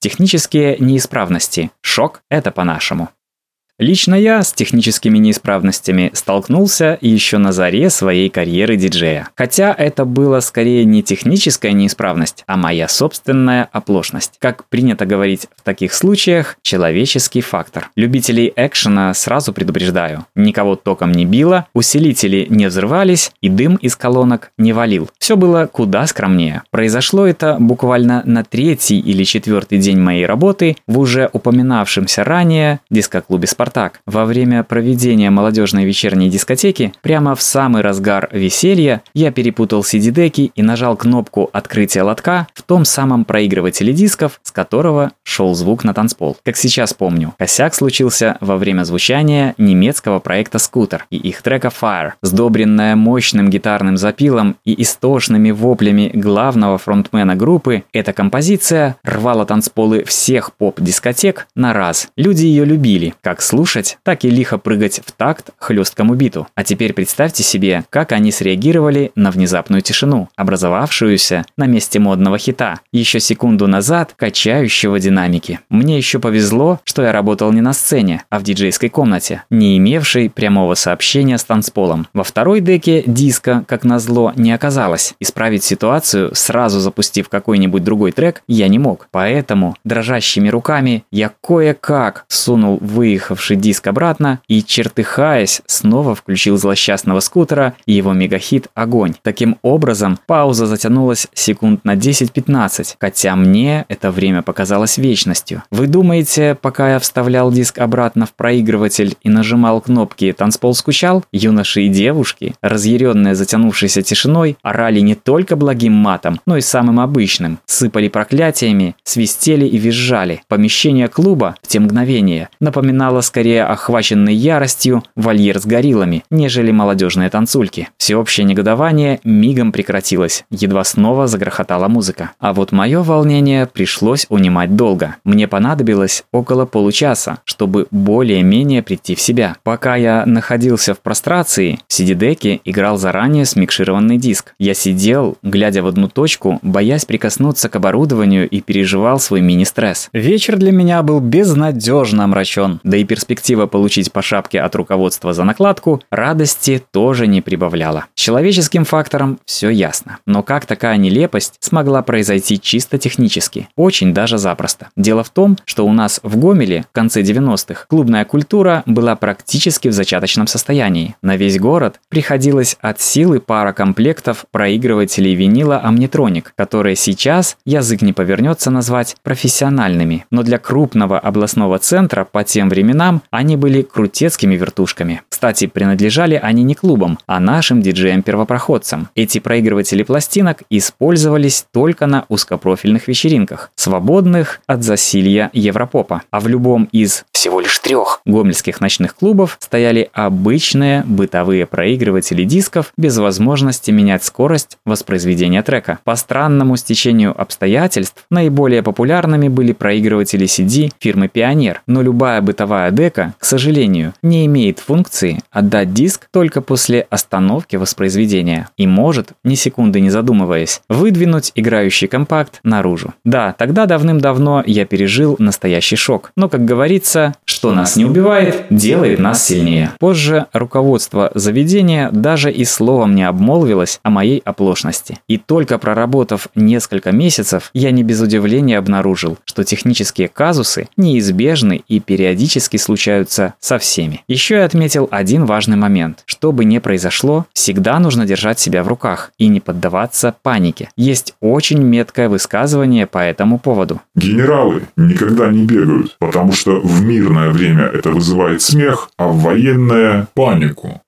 Технические неисправности. Шок – это по-нашему. Лично я с техническими неисправностями столкнулся еще на заре своей карьеры диджея. Хотя это было скорее не техническая неисправность, а моя собственная оплошность. Как принято говорить в таких случаях, человеческий фактор. Любителей экшена сразу предупреждаю. Никого током не било, усилители не взрывались и дым из колонок не валил. Все было куда скромнее. Произошло это буквально на третий или четвертый день моей работы в уже упоминавшемся ранее дискоклубе «Спартак» «Спартак». Во время проведения молодежной вечерней дискотеки, прямо в самый разгар веселья, я перепутал CD-деки и нажал кнопку открытия лотка в том самом проигрывателе дисков, с которого шел звук на танцпол. Как сейчас помню, косяк случился во время звучания немецкого проекта «Скутер» и их трека «Fire», сдобренная мощным гитарным запилом и истошными воплями главного фронтмена группы, эта композиция рвала танцполы всех поп-дискотек на раз. Люди ее любили, как слушали слушать, так и лихо прыгать в такт хлесткому биту. А теперь представьте себе, как они среагировали на внезапную тишину, образовавшуюся на месте модного хита, еще секунду назад качающего динамики. Мне еще повезло, что я работал не на сцене, а в диджейской комнате, не имевшей прямого сообщения с танцполом. Во второй деке диска, как назло, не оказалось. Исправить ситуацию, сразу запустив какой-нибудь другой трек, я не мог. Поэтому дрожащими руками я кое-как сунул выехавший вернувший диск обратно и, чертыхаясь, снова включил злосчастного скутера и его мегахит «Огонь». Таким образом, пауза затянулась секунд на 10-15, хотя мне это время показалось вечностью. Вы думаете, пока я вставлял диск обратно в проигрыватель и нажимал кнопки, танцпол скучал? Юноши и девушки, разъяренные затянувшейся тишиной, орали не только благим матом, но и самым обычным, сыпали проклятиями, свистели и визжали. Помещение клуба в те мгновения напоминало скорее скорее охваченный яростью вольер с гориллами, нежели молодежные танцульки. Всеобщее негодование мигом прекратилось, едва снова загрохотала музыка. А вот мое волнение пришлось унимать долго. Мне понадобилось около получаса, чтобы более-менее прийти в себя. Пока я находился в прострации, в CD-деке играл заранее смикшированный диск. Я сидел, глядя в одну точку, боясь прикоснуться к оборудованию и переживал свой мини-стресс. Вечер для меня был безнадежно омрачен, да и перспектива перспектива получить по шапке от руководства за накладку радости тоже не прибавляла. С человеческим фактором все ясно. Но как такая нелепость смогла произойти чисто технически? Очень даже запросто. Дело в том, что у нас в Гомеле в конце 90-х клубная культура была практически в зачаточном состоянии. На весь город приходилось от силы пара комплектов проигрывателей винила Omnitronic, которые сейчас язык не повернется назвать профессиональными. Но для крупного областного центра по тем временам они были крутецкими вертушками. Кстати, принадлежали они не клубам, а нашим диджеям-первопроходцам. Эти проигрыватели пластинок использовались только на узкопрофильных вечеринках, свободных от засилья Европопа. А в любом из всего лишь трех гомельских ночных клубов стояли обычные бытовые проигрыватели дисков без возможности менять скорость воспроизведения трека. По странному стечению обстоятельств наиболее популярными были проигрыватели CD фирмы Пионер, но любая бытовая дека к сожалению, не имеет функции отдать диск только после остановки воспроизведения и может, ни секунды не задумываясь, выдвинуть играющий компакт наружу. Да, тогда давным-давно я пережил настоящий шок, но, как говорится, что нас не убивает, делает нас сильнее. Позже руководство заведения даже и словом не обмолвилось о моей оплошности. И только проработав несколько месяцев, я не без удивления обнаружил, что технические казусы неизбежны и периодически случаются со всеми. Еще я отметил один важный момент. Что бы ни произошло, всегда нужно держать себя в руках и не поддаваться панике. Есть очень меткое высказывание по этому поводу. Генералы никогда не бегают, потому что в мирное время это вызывает смех, а в военное – панику.